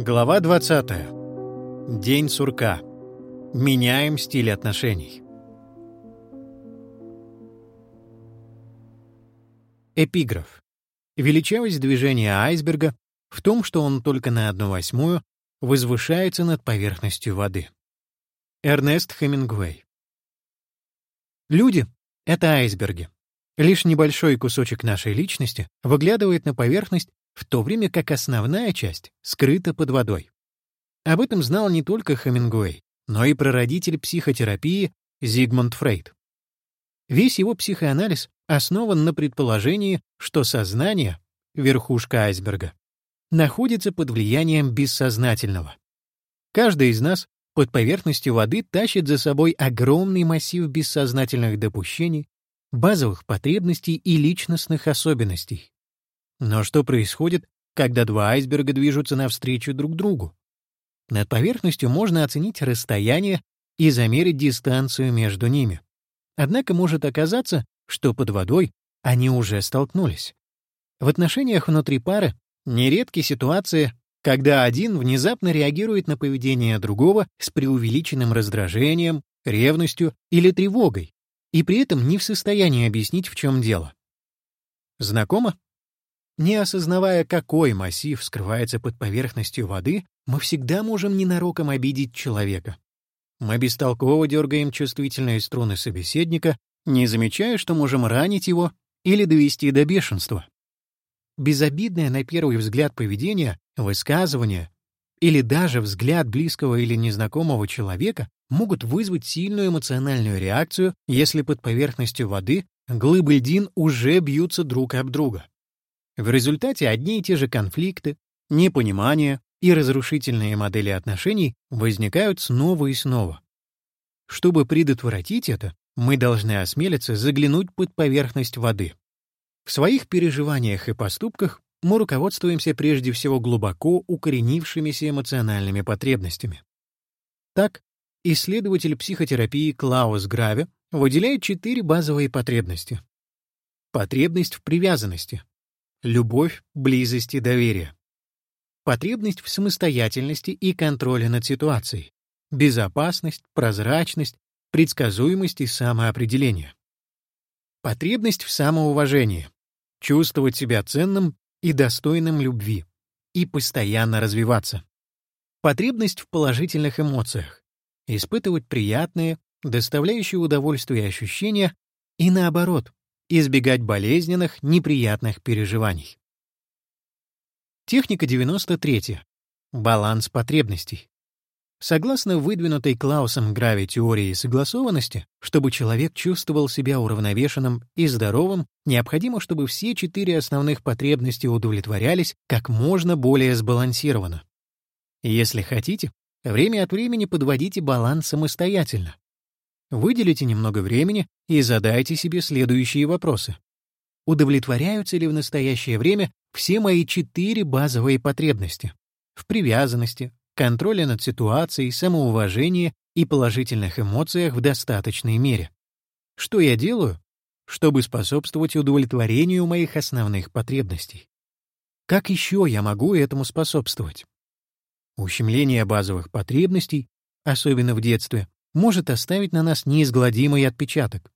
Глава 20. День сурка. Меняем стиль отношений. Эпиграф. Величавость движения айсберга в том, что он только на одну восьмую возвышается над поверхностью воды. Эрнест Хемингуэй. Люди — это айсберги. Лишь небольшой кусочек нашей личности выглядывает на поверхность, в то время как основная часть скрыта под водой. Об этом знал не только Хемингуэй, но и прародитель психотерапии Зигмунд Фрейд. Весь его психоанализ основан на предположении, что сознание — верхушка айсберга находится под влиянием бессознательного. Каждый из нас под поверхностью воды тащит за собой огромный массив бессознательных допущений, базовых потребностей и личностных особенностей. Но что происходит, когда два айсберга движутся навстречу друг другу? Над поверхностью можно оценить расстояние и замерить дистанцию между ними. Однако может оказаться, что под водой они уже столкнулись. В отношениях внутри пары Нередки ситуации, когда один внезапно реагирует на поведение другого с преувеличенным раздражением, ревностью или тревогой, и при этом не в состоянии объяснить, в чем дело. Знакомо? Не осознавая, какой массив скрывается под поверхностью воды, мы всегда можем ненароком обидеть человека. Мы бестолково дергаем чувствительные струны собеседника, не замечая, что можем ранить его или довести до бешенства безобидное на первый взгляд поведение, высказывание или даже взгляд близкого или незнакомого человека могут вызвать сильную эмоциональную реакцию, если под поверхностью воды глыбы льдин уже бьются друг об друга. В результате одни и те же конфликты, непонимания и разрушительные модели отношений возникают снова и снова. Чтобы предотвратить это, мы должны осмелиться заглянуть под поверхность воды. В своих переживаниях и поступках мы руководствуемся прежде всего глубоко укоренившимися эмоциональными потребностями. Так, исследователь психотерапии Клаус Граве выделяет четыре базовые потребности. Потребность в привязанности, любовь, близость и доверие. Потребность в самостоятельности и контроле над ситуацией, безопасность, прозрачность, предсказуемость и самоопределение. Потребность в самоуважении, чувствовать себя ценным и достойным любви и постоянно развиваться. Потребность в положительных эмоциях, испытывать приятные, доставляющие удовольствие ощущения и, наоборот, избегать болезненных, неприятных переживаний. Техника 93. Баланс потребностей. Согласно выдвинутой Клаусом Грави теории согласованности, чтобы человек чувствовал себя уравновешенным и здоровым, необходимо, чтобы все четыре основных потребности удовлетворялись как можно более сбалансированно. Если хотите, время от времени подводите баланс самостоятельно. Выделите немного времени и задайте себе следующие вопросы. Удовлетворяются ли в настоящее время все мои четыре базовые потребности? В привязанности, контроля над ситуацией, самоуважения и положительных эмоциях в достаточной мере. Что я делаю, чтобы способствовать удовлетворению моих основных потребностей? Как еще я могу этому способствовать? Ущемление базовых потребностей, особенно в детстве, может оставить на нас неизгладимый отпечаток.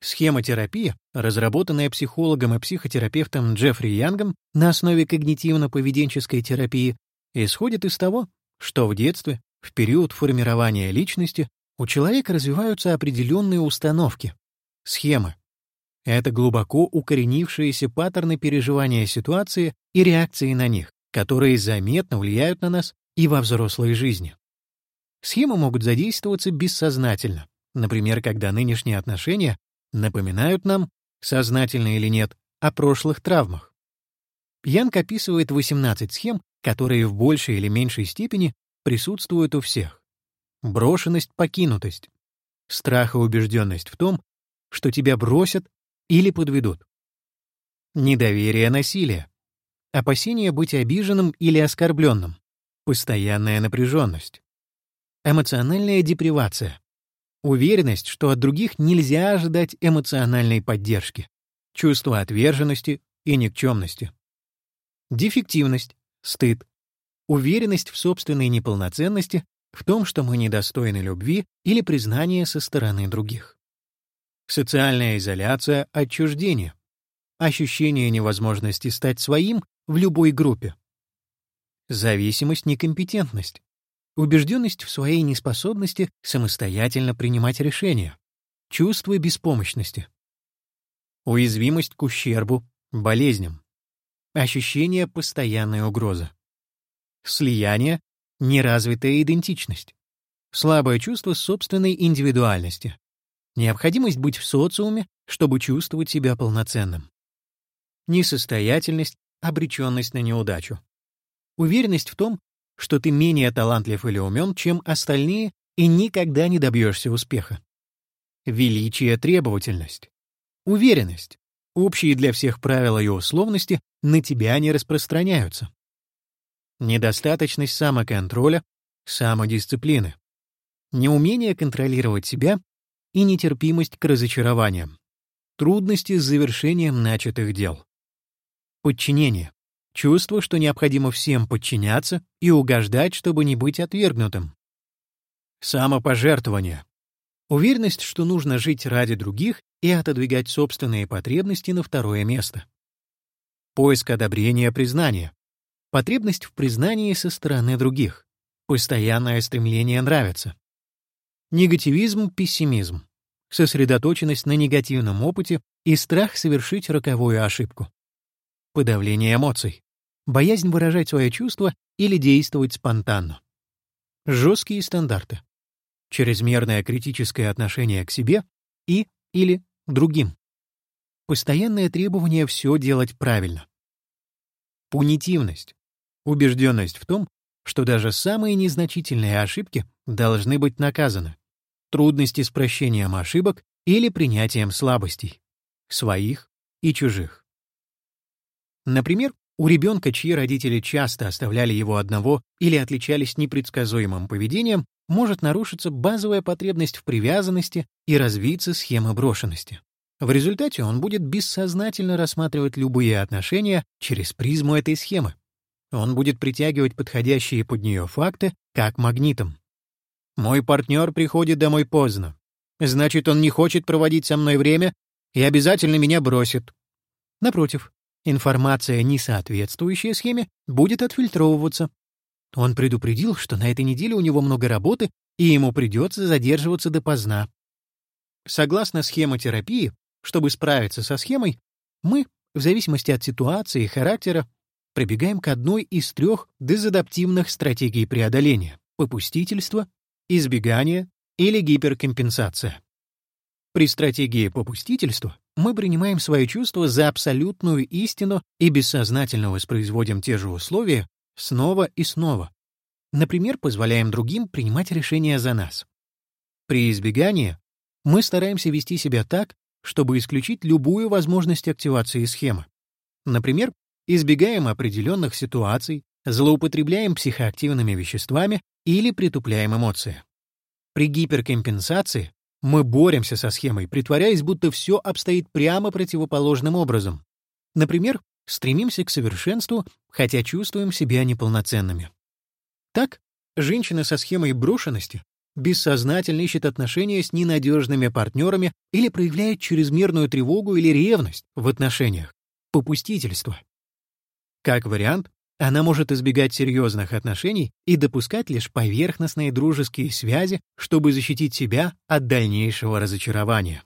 Схемотерапия, разработанная психологом и психотерапевтом Джеффри Янгом на основе когнитивно-поведенческой терапии, исходит из того, что в детстве, в период формирования личности, у человека развиваются определенные установки, схемы. Это глубоко укоренившиеся паттерны переживания ситуации и реакции на них, которые заметно влияют на нас и во взрослой жизни. Схемы могут задействоваться бессознательно, например, когда нынешние отношения напоминают нам, сознательно или нет, о прошлых травмах. Янг описывает 18 схем, которые в большей или меньшей степени присутствуют у всех. Брошенность, покинутость. Страх и убежденность в том, что тебя бросят или подведут. Недоверие, насилие. Опасение быть обиженным или оскорбленным. Постоянная напряженность. Эмоциональная депривация. Уверенность, что от других нельзя ожидать эмоциональной поддержки. Чувство отверженности и никчемности. Дефективность стыд, уверенность в собственной неполноценности, в том, что мы недостойны любви или признания со стороны других. Социальная изоляция, отчуждение, ощущение невозможности стать своим в любой группе. Зависимость, некомпетентность, убежденность в своей неспособности самостоятельно принимать решения, чувство беспомощности, уязвимость к ущербу, болезням, ощущение постоянной угрозы, слияние, неразвитая идентичность, слабое чувство собственной индивидуальности, необходимость быть в социуме, чтобы чувствовать себя полноценным, несостоятельность, обреченность на неудачу, уверенность в том, что ты менее талантлив или умен, чем остальные, и никогда не добьешься успеха. Величие, требовательность. Уверенность. Общие для всех правила и условности на тебя не распространяются. Недостаточность самоконтроля, самодисциплины. Неумение контролировать себя и нетерпимость к разочарованиям. Трудности с завершением начатых дел. Подчинение. Чувство, что необходимо всем подчиняться и угождать, чтобы не быть отвергнутым. Самопожертвование. Уверенность, что нужно жить ради других и отодвигать собственные потребности на второе место. Поиск одобрения, признания. Потребность в признании со стороны других. Постоянное стремление нравиться. Негативизм, пессимизм. Сосредоточенность на негативном опыте и страх совершить роковую ошибку. Подавление эмоций. Боязнь выражать свои чувства или действовать спонтанно. Жесткие стандарты. Чрезмерное критическое отношение к себе и или другим. Постоянное требование все делать правильно. Пунитивность. Убежденность в том, что даже самые незначительные ошибки должны быть наказаны. Трудности с прощением ошибок или принятием слабостей. Своих и чужих. Например, у ребенка, чьи родители часто оставляли его одного или отличались непредсказуемым поведением, может нарушиться базовая потребность в привязанности и развиться схема брошенности. В результате он будет бессознательно рассматривать любые отношения через призму этой схемы. Он будет притягивать подходящие под нее факты как магнитом. «Мой партнер приходит домой поздно. Значит, он не хочет проводить со мной время и обязательно меня бросит». Напротив, Информация, не соответствующая схеме, будет отфильтровываться. Он предупредил, что на этой неделе у него много работы, и ему придется задерживаться допоздна. Согласно схемотерапии, чтобы справиться со схемой, мы, в зависимости от ситуации и характера, прибегаем к одной из трех дезадаптивных стратегий преодоления — попустительство, избегание или гиперкомпенсация. При стратегии попустительства мы принимаем свои чувства за абсолютную истину и бессознательно воспроизводим те же условия снова и снова. Например, позволяем другим принимать решения за нас. При избегании мы стараемся вести себя так, чтобы исключить любую возможность активации схемы. Например, избегаем определенных ситуаций, злоупотребляем психоактивными веществами или притупляем эмоции. При гиперкомпенсации мы боремся со схемой, притворяясь, будто все обстоит прямо противоположным образом. Например, стремимся к совершенству, хотя чувствуем себя неполноценными. Так, женщина со схемой брошенности бессознательно ищет отношения с ненадежными партнерами или проявляет чрезмерную тревогу или ревность в отношениях, попустительство. Как вариант, она может избегать серьезных отношений и допускать лишь поверхностные дружеские связи, чтобы защитить себя от дальнейшего разочарования,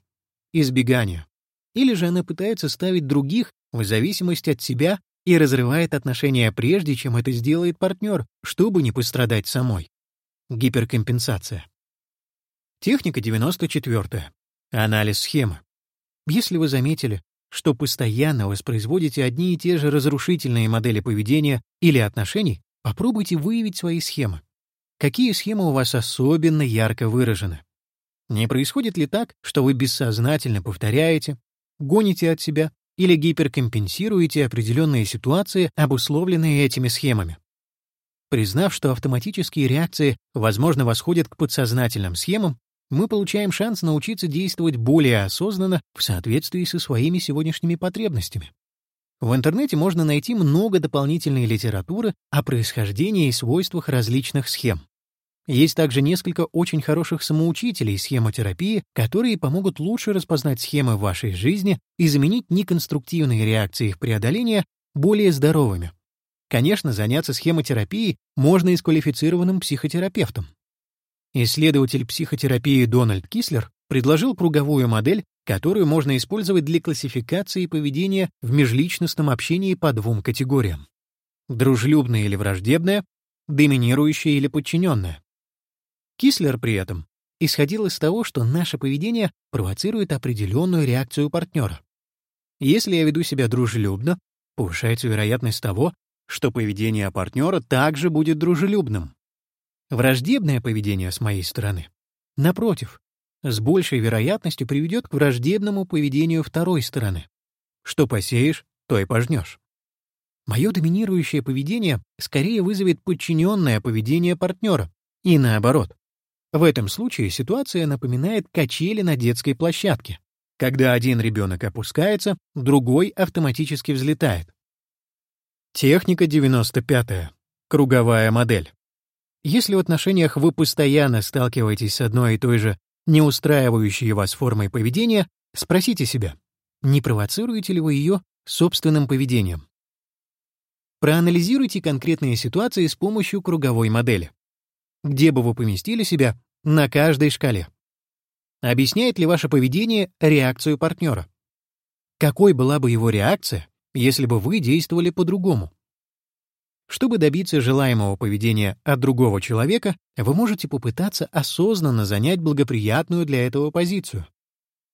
избегания. Или же она пытается ставить других в зависимости от себя и разрывает отношения прежде, чем это сделает партнер, чтобы не пострадать самой. Гиперкомпенсация. Техника 94. Анализ схемы. Если вы заметили, что постоянно воспроизводите одни и те же разрушительные модели поведения или отношений, попробуйте выявить свои схемы. Какие схемы у вас особенно ярко выражены? Не происходит ли так, что вы бессознательно повторяете, гоните от себя или гиперкомпенсируете определенные ситуации, обусловленные этими схемами? Признав, что автоматические реакции, возможно, восходят к подсознательным схемам, мы получаем шанс научиться действовать более осознанно в соответствии со своими сегодняшними потребностями. В интернете можно найти много дополнительной литературы о происхождении и свойствах различных схем. Есть также несколько очень хороших самоучителей схемотерапии, которые помогут лучше распознать схемы в вашей жизни и заменить неконструктивные реакции их преодоления более здоровыми. Конечно, заняться схемотерапией можно и с квалифицированным психотерапевтом. Исследователь психотерапии Дональд Кислер предложил круговую модель, которую можно использовать для классификации поведения в межличностном общении по двум категориям. Дружелюбное или враждебное, доминирующее или подчиненное. Кислер при этом исходил из того, что наше поведение провоцирует определенную реакцию партнера. Если я веду себя дружелюбно, повышается вероятность того, что поведение партнера также будет дружелюбным. Враждебное поведение с моей стороны, напротив, с большей вероятностью приведет к враждебному поведению второй стороны. Что посеешь, то и пожнешь. Мое доминирующее поведение скорее вызовет подчиненное поведение партнера, и наоборот. В этом случае ситуация напоминает качели на детской площадке. Когда один ребенок опускается, другой автоматически взлетает. Техника 95. -я. Круговая модель. Если в отношениях вы постоянно сталкиваетесь с одной и той же не устраивающей вас формой поведения, спросите себя, не провоцируете ли вы ее собственным поведением. Проанализируйте конкретные ситуации с помощью круговой модели. Где бы вы поместили себя на каждой шкале? Объясняет ли ваше поведение реакцию партнера? Какой была бы его реакция, если бы вы действовали по-другому? Чтобы добиться желаемого поведения от другого человека, вы можете попытаться осознанно занять благоприятную для этого позицию.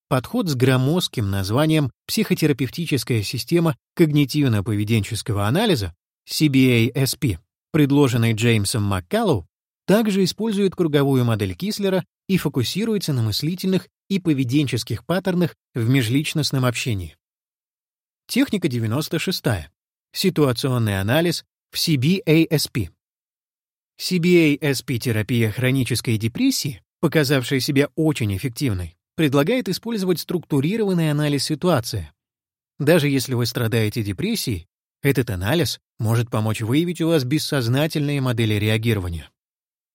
Подход с громоздким названием «Психотерапевтическая система когнитивно-поведенческого анализа» CBASP, предложенный Джеймсом Маккаллоу, также использует круговую модель Кислера и фокусируется на мыслительных и поведенческих паттернах в межличностном общении. Техника 96. Ситуационный анализ в CBASP. CBASP-терапия хронической депрессии, показавшая себя очень эффективной, предлагает использовать структурированный анализ ситуации. Даже если вы страдаете депрессией, этот анализ может помочь выявить у вас бессознательные модели реагирования.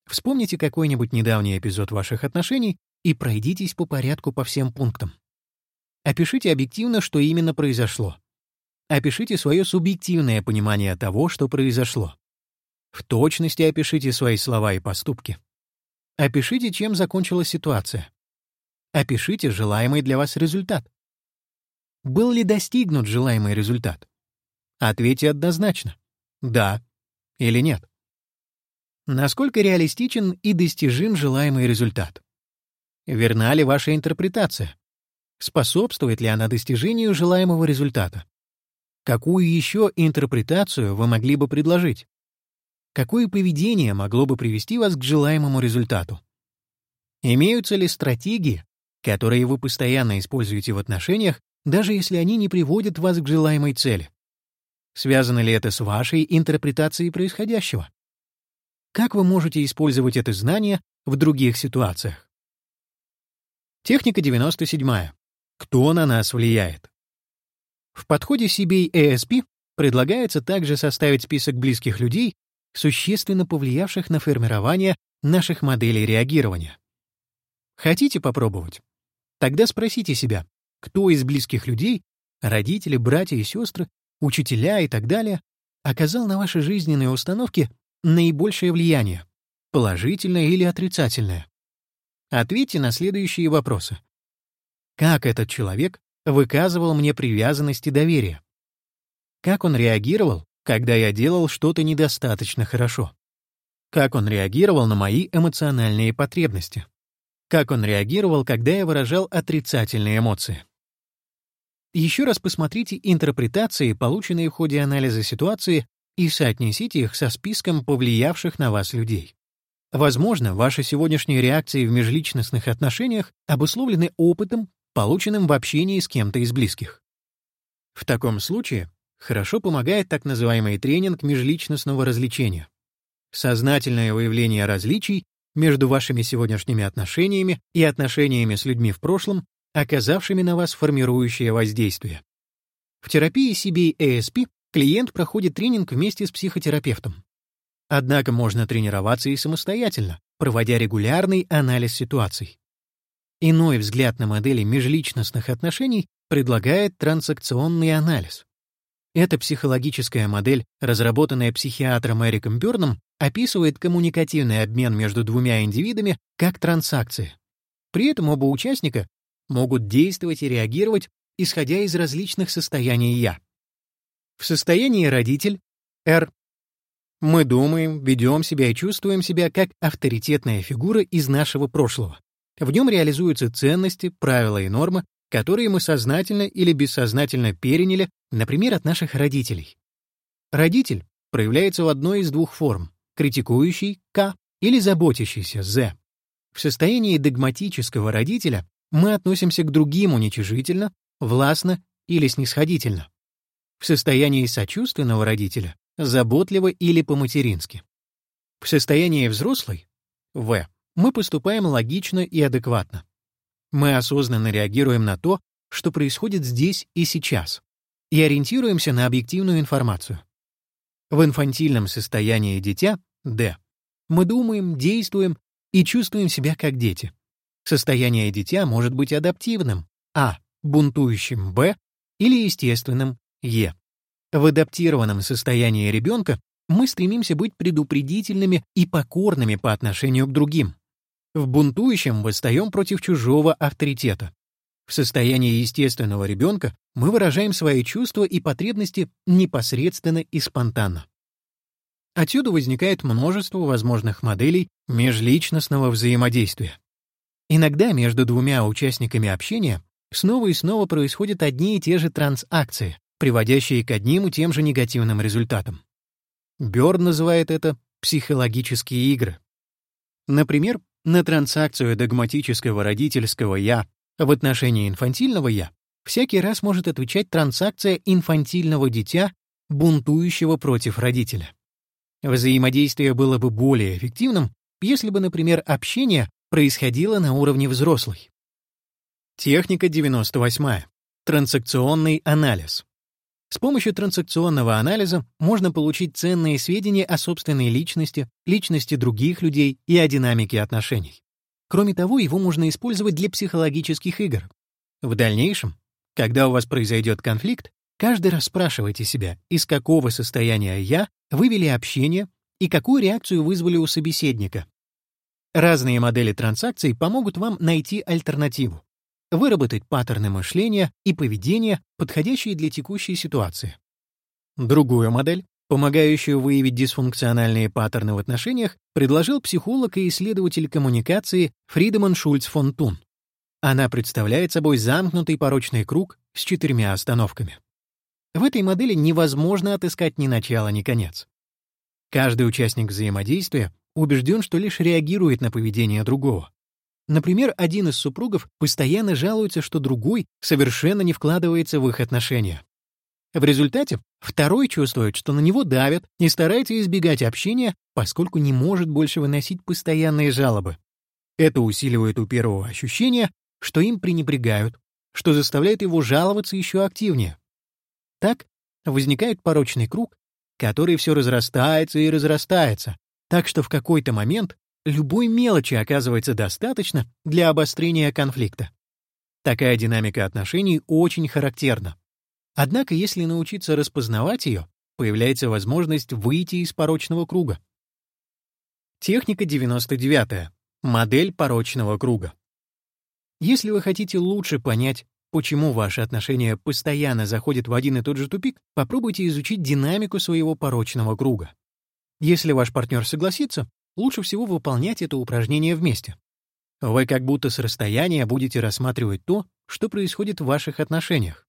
Вспомните какой-нибудь недавний эпизод ваших отношений и пройдитесь по порядку по всем пунктам. Опишите объективно, что именно произошло. Опишите свое субъективное понимание того, что произошло. В точности опишите свои слова и поступки. Опишите, чем закончилась ситуация. Опишите желаемый для вас результат. Был ли достигнут желаемый результат? Ответьте однозначно. Да или нет. Насколько реалистичен и достижим желаемый результат? Верна ли ваша интерпретация? Способствует ли она достижению желаемого результата? Какую еще интерпретацию вы могли бы предложить? Какое поведение могло бы привести вас к желаемому результату? Имеются ли стратегии, которые вы постоянно используете в отношениях, даже если они не приводят вас к желаемой цели? Связано ли это с вашей интерпретацией происходящего? Как вы можете использовать это знание в других ситуациях? Техника 97. Кто на нас влияет? В подходе CBASP предлагается также составить список близких людей, существенно повлиявших на формирование наших моделей реагирования. Хотите попробовать? Тогда спросите себя, кто из близких людей, родители, братья и сестры, учителя и так далее, оказал на ваши жизненные установки наибольшее влияние, положительное или отрицательное? Ответьте на следующие вопросы. Как этот человек выказывал мне привязанность и доверие? Как он реагировал, когда я делал что-то недостаточно хорошо? Как он реагировал на мои эмоциональные потребности? Как он реагировал, когда я выражал отрицательные эмоции? Еще раз посмотрите интерпретации, полученные в ходе анализа ситуации, и соотнесите их со списком повлиявших на вас людей. Возможно, ваши сегодняшние реакции в межличностных отношениях обусловлены опытом, полученным в общении с кем-то из близких. В таком случае хорошо помогает так называемый тренинг межличностного развлечения. Сознательное выявление различий между вашими сегодняшними отношениями и отношениями с людьми в прошлом, оказавшими на вас формирующее воздействие. В терапии CBASP клиент проходит тренинг вместе с психотерапевтом. Однако можно тренироваться и самостоятельно, проводя регулярный анализ ситуаций. Иной взгляд на модели межличностных отношений предлагает трансакционный анализ. Эта психологическая модель, разработанная психиатром Эриком Бёрном, описывает коммуникативный обмен между двумя индивидами как трансакции. При этом оба участника могут действовать и реагировать, исходя из различных состояний «я». В состоянии родитель, R, мы думаем, ведем себя и чувствуем себя как авторитетная фигура из нашего прошлого. В нем реализуются ценности, правила и нормы, которые мы сознательно или бессознательно переняли, например, от наших родителей. Родитель проявляется в одной из двух форм — критикующий К или заботящийся З. В состоянии догматического родителя мы относимся к другим уничижительно, властно или снисходительно. В состоянии сочувственного родителя — заботливо или по-матерински. В состоянии взрослой — В мы поступаем логично и адекватно. Мы осознанно реагируем на то, что происходит здесь и сейчас, и ориентируемся на объективную информацию. В инфантильном состоянии дитя, Д, мы думаем, действуем и чувствуем себя как дети. Состояние дитя может быть адаптивным, А, бунтующим, Б, или естественным, Е. В адаптированном состоянии ребенка мы стремимся быть предупредительными и покорными по отношению к другим. В бунтующем восстаем против чужого авторитета. В состоянии естественного ребенка мы выражаем свои чувства и потребности непосредственно и спонтанно. Отсюда возникает множество возможных моделей межличностного взаимодействия. Иногда между двумя участниками общения снова и снова происходят одни и те же трансакции, приводящие к одним и тем же негативным результатам. Бёрн называет это психологические игры. Например, на трансакцию догматического родительского «я» в отношении инфантильного «я» всякий раз может отвечать трансакция инфантильного дитя, бунтующего против родителя. Взаимодействие было бы более эффективным, если бы, например, общение происходило на уровне взрослой. Техника 98. Трансакционный анализ. С помощью транзакционного анализа можно получить ценные сведения о собственной личности, личности других людей и о динамике отношений. Кроме того, его можно использовать для психологических игр. В дальнейшем, когда у вас произойдет конфликт, каждый раз спрашивайте себя, из какого состояния «я» вывели общение и какую реакцию вызвали у собеседника. Разные модели транзакций помогут вам найти альтернативу выработать паттерны мышления и поведения, подходящие для текущей ситуации. Другую модель, помогающую выявить дисфункциональные паттерны в отношениях, предложил психолог и исследователь коммуникации Фридеман Шульц фон Тун. Она представляет собой замкнутый порочный круг с четырьмя остановками. В этой модели невозможно отыскать ни начало, ни конец. Каждый участник взаимодействия убежден, что лишь реагирует на поведение другого. Например, один из супругов постоянно жалуется, что другой совершенно не вкладывается в их отношения. В результате второй чувствует, что на него давят и старается избегать общения, поскольку не может больше выносить постоянные жалобы. Это усиливает у первого ощущение, что им пренебрегают, что заставляет его жаловаться еще активнее. Так возникает порочный круг, который все разрастается и разрастается, так что в какой-то момент любой мелочи оказывается достаточно для обострения конфликта. Такая динамика отношений очень характерна. Однако, если научиться распознавать ее, появляется возможность выйти из порочного круга. Техника 99. Модель порочного круга. Если вы хотите лучше понять, почему ваши отношения постоянно заходят в один и тот же тупик, попробуйте изучить динамику своего порочного круга. Если ваш партнер согласится, лучше всего выполнять это упражнение вместе. Вы как будто с расстояния будете рассматривать то, что происходит в ваших отношениях.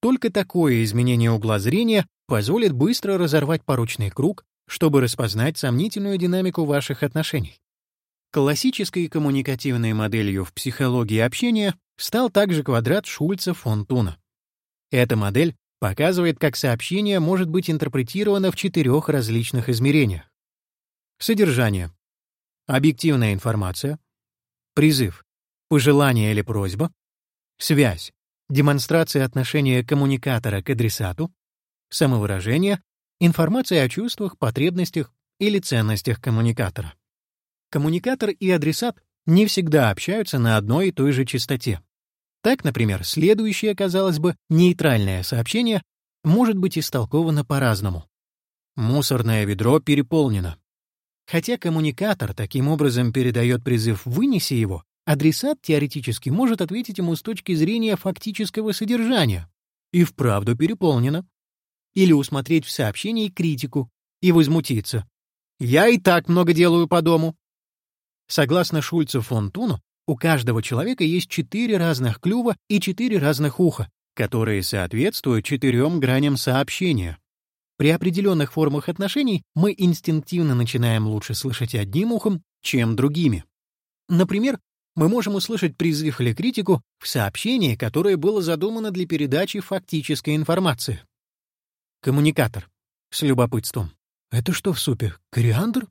Только такое изменение угла зрения позволит быстро разорвать порочный круг, чтобы распознать сомнительную динамику ваших отношений. Классической коммуникативной моделью в психологии общения стал также квадрат Шульца фон Туна. Эта модель показывает, как сообщение может быть интерпретировано в четырех различных измерениях. Содержание. Объективная информация. Призыв. Пожелание или просьба. Связь. демонстрация отношения коммуникатора к адресату, самовыражение, информация о чувствах, потребностях или ценностях коммуникатора. Коммуникатор и адресат не всегда общаются на одной и той же частоте. Так, например, следующее, казалось бы, нейтральное сообщение может быть истолковано по-разному. Мусорное ведро переполнено. Хотя коммуникатор таким образом передает призыв «вынеси его», адресат теоретически может ответить ему с точки зрения фактического содержания. И вправду переполнено. Или усмотреть в сообщении критику и возмутиться. «Я и так много делаю по дому». Согласно Шульцу фон Туну, у каждого человека есть четыре разных клюва и четыре разных уха, которые соответствуют четырем граням сообщения. При определенных формах отношений мы инстинктивно начинаем лучше слышать одним ухом, чем другими. Например, мы можем услышать призыв или критику в сообщении, которое было задумано для передачи фактической информации. Коммуникатор. С любопытством. «Это что в супе? Кориандр?»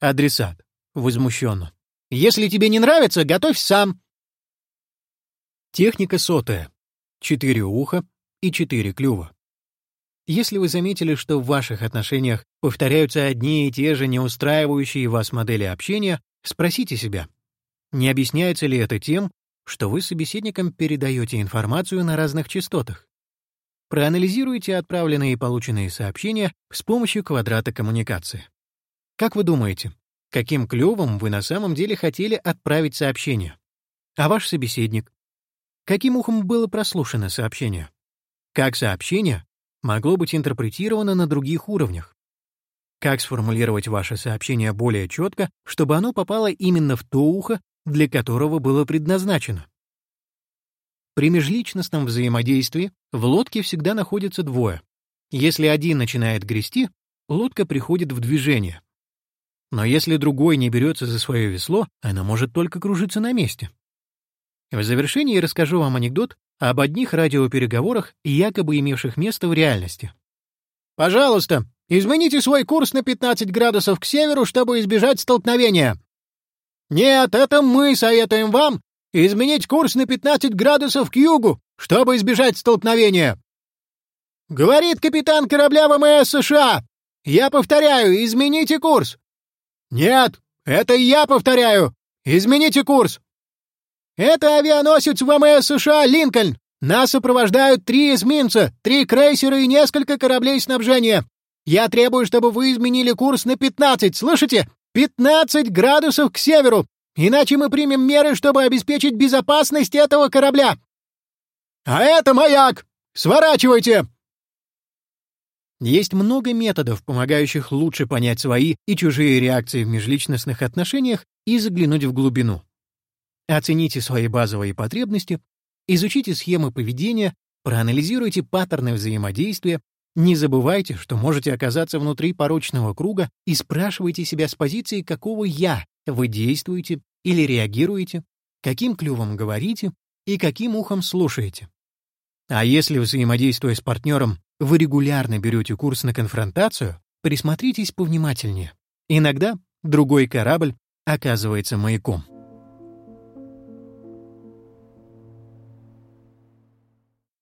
Адресат. Возмущенно. «Если тебе не нравится, готовь сам!» Техника сотая. Четыре уха и четыре клюва. Если вы заметили, что в ваших отношениях повторяются одни и те же неустраивающие вас модели общения, спросите себя, не объясняется ли это тем, что вы собеседникам передаете информацию на разных частотах? Проанализируйте отправленные и полученные сообщения с помощью квадрата коммуникации. Как вы думаете, каким клювом вы на самом деле хотели отправить сообщение? А ваш собеседник? Каким ухом было прослушано сообщение? Как сообщение могло быть интерпретировано на других уровнях. Как сформулировать ваше сообщение более четко, чтобы оно попало именно в то ухо, для которого было предназначено? При межличностном взаимодействии в лодке всегда находятся двое. Если один начинает грести, лодка приходит в движение. Но если другой не берется за свое весло, она может только кружиться на месте. В завершении расскажу вам анекдот об одних радиопереговорах, якобы имевших место в реальности. «Пожалуйста, измените свой курс на 15 градусов к северу, чтобы избежать столкновения». «Нет, это мы советуем вам изменить курс на 15 градусов к югу, чтобы избежать столкновения». «Говорит капитан корабля ВМС США. Я повторяю, измените курс». «Нет, это я повторяю. Измените курс. «Это авианосец ВМС США «Линкольн». Нас сопровождают три эсминца, три крейсера и несколько кораблей снабжения. Я требую, чтобы вы изменили курс на 15, слышите? 15 градусов к северу, иначе мы примем меры, чтобы обеспечить безопасность этого корабля. А это маяк! Сворачивайте!» Есть много методов, помогающих лучше понять свои и чужие реакции в межличностных отношениях и заглянуть в глубину. Оцените свои базовые потребности, изучите схемы поведения, проанализируйте паттерны взаимодействия, не забывайте, что можете оказаться внутри порочного круга и спрашивайте себя с позиции, какого «я» вы действуете или реагируете, каким клювом говорите и каким ухом слушаете. А если, взаимодействуя с партнером, вы регулярно берете курс на конфронтацию, присмотритесь повнимательнее. Иногда другой корабль оказывается маяком.